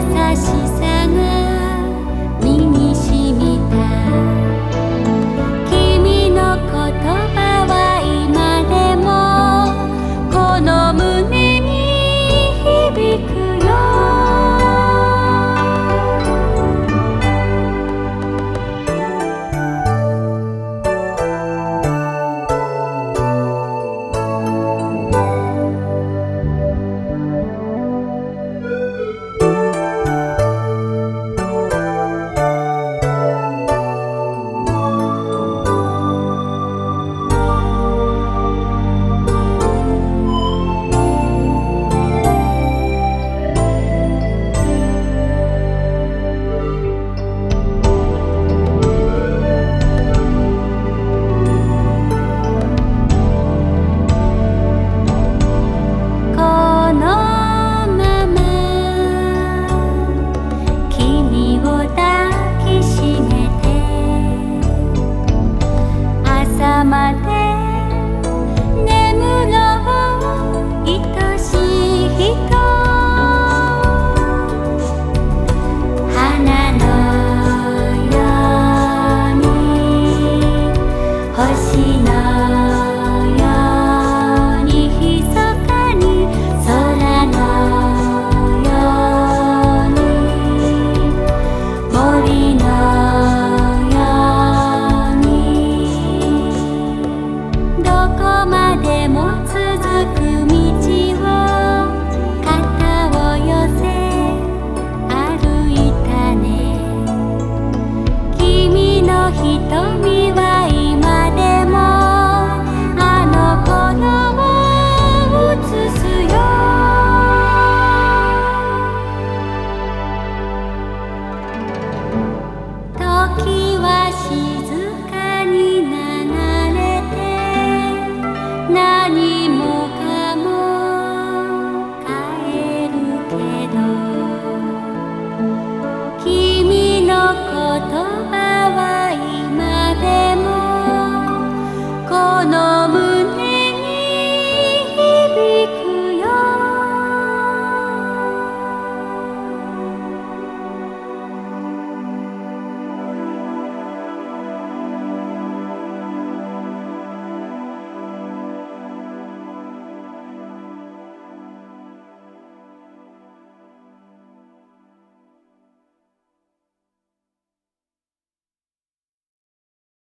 優しさが的